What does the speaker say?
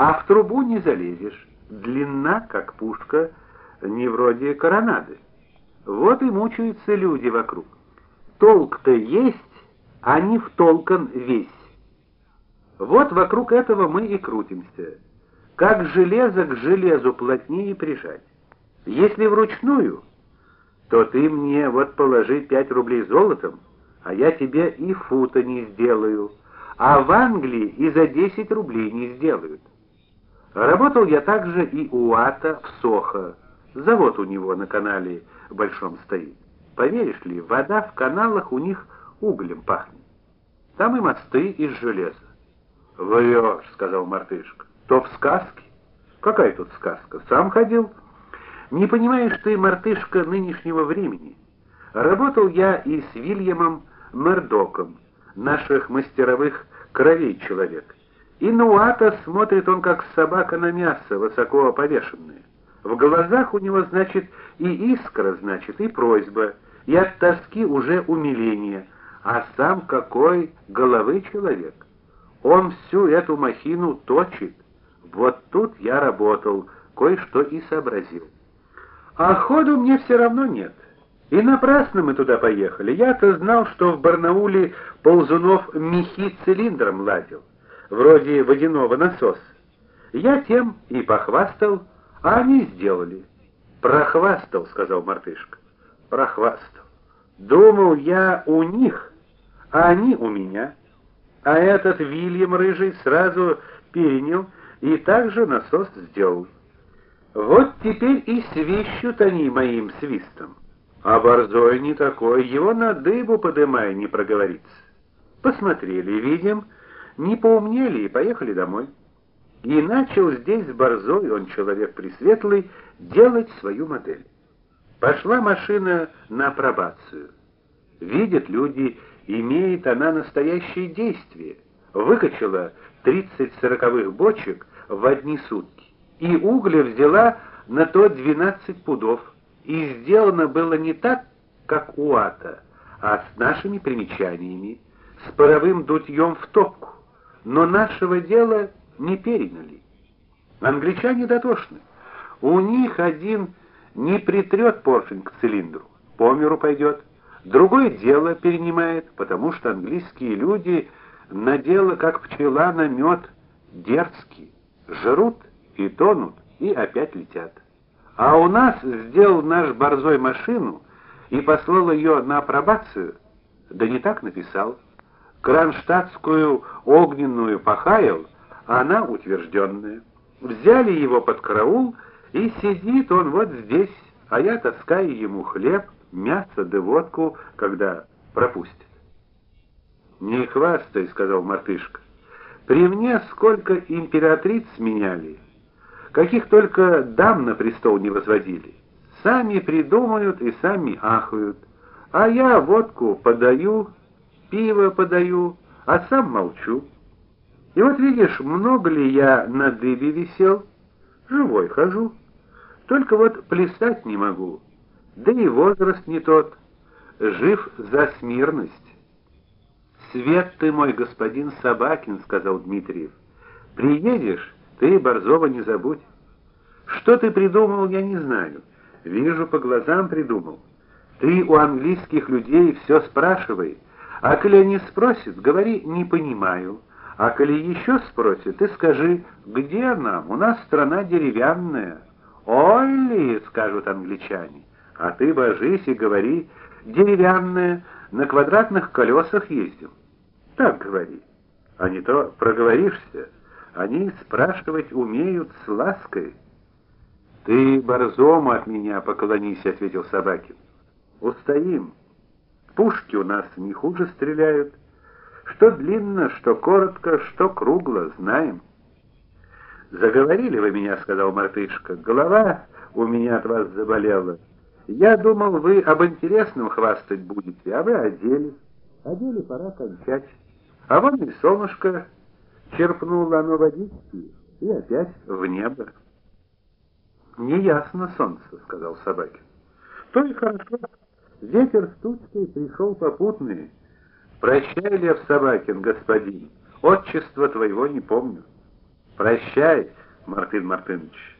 а в трубу не залезешь. Длинна, как пушка, не вроде коронады. Вот и мучаются люди вокруг. Толк-то есть, а не втолкан весь. Вот вокруг этого мы и крутимся. Как железо к железу плотнее прижать. Если вручную, то ты мне вот положи пять рублей золотом, а я тебе и фута не сделаю. А в Англии и за 10 рублей не сделают. Работал я также и у Ата в Сохо. Завод у него на канале большом стоит. Поверишь ли, вода в каналах у них углем пахнет. Там и мосты из железа. "Врешь", сказал мартышка. "То в сказке". "Какая тут сказка? Сам ходил?" "Не понимаешь ты, мартышка, нынешнего времени. Работал я и с Вильямом Мердоком, наших мастеровых кровей человек. И Нуата смотрит он как собака на мясо, высоко повешенное. В глазах у него, значит, и искра, значит, и просьба, и от тоски уже умиление, а сам какой головы человек. Он всю эту махину точит. Вот тут я работал, кое-что и сообразил. А ходу мне все равно нет. И напрасно мы туда поехали. Я-то знал, что в Барнауле Ползунов мехи цилиндром ладил, вроде водяного насоса. Я тем и похвастал, а они сделали. Прохвастал, сказал мартышка. Прохвастал. Думал я у них, а они у меня. А этот Вильям рыжий сразу перенял и также насос сделал. Вот теперь и свищут они моим свистом. А борзой не такой, его на дыбу подымай, не проговорится. Посмотрели, видим, не поумнели и поехали домой. И начал здесь борзой, он человек пресветлый, делать свою модель. Пошла машина на апробацию. Видят люди, имеет она настоящее действие. Выкачала 30 сороковых бочек в одни сутки. И угля взяла на то 12 пудов. И сделано было не так, как у Ата, а с нашими примечаниями, с паровым дутьем в топку. Но нашего дела не переняли. Англичане дотошны. У них один не притрет поршень к цилиндру, по миру пойдет. Другое дело перенимает, потому что английские люди на дело как пчела на мед дерзкие, жрут и тонут и опять летят. А у нас сделал наш борзой машину и послал ее на апробацию, да не так написал. Кронштадтскую огненную похаял, а она утвержденная. Взяли его под караул, и сидит он вот здесь, а я таскаю ему хлеб, мясо да водку, когда пропустит. Не хвастай, сказал мартышка. При мне сколько императриц меняли, каких только дам на престол не возводили. Сами придумают и сами ахают. А я водку подаю, пиво подаю, а сам молчу. И вот видишь, много ли я на дыбе висел, живой хожу. Только вот плясать не могу. Да и возраст не тот. Жив за смирность. Свет ты мой господин Собакин, сказал Дмитриев. Приедешь, ты Борзова не забудь. Что ты придумал, я не знаю. Вижу по глазам придумал. Ты у английских людей все спрашивай, а коли они спросят, говори: "Не понимаю". А коли еще спросят, ты скажи: "Где нам? У нас страна деревянная". "Ой ли", скажут англичане. А ты божись и говори: "Деревянная, на квадратных колесах ездим". Так говори. А не то проговоришься. Они спрашивать умеют с лаской. Ты борзому от меня поклонись, ответил Собакин. Устоим. Пушки у нас не хуже стреляют. Что длинно, что коротко, что кругло, знаем. Заговорили вы меня, сказал мартышка. Голова у меня от вас заболела. Я думал, вы об интересном хвастать будете, а вы одели. Одели пора кончать. А вон и солнышко черпнуло оно водички и опять в небо. Неясно солнце, сказал Собакин. То и хорошо. Ветер с тучкой пришел попутный. Прощай, Лев Собакин, господин. Отчество твоего не помню. Прощай, Мартын Мартынович.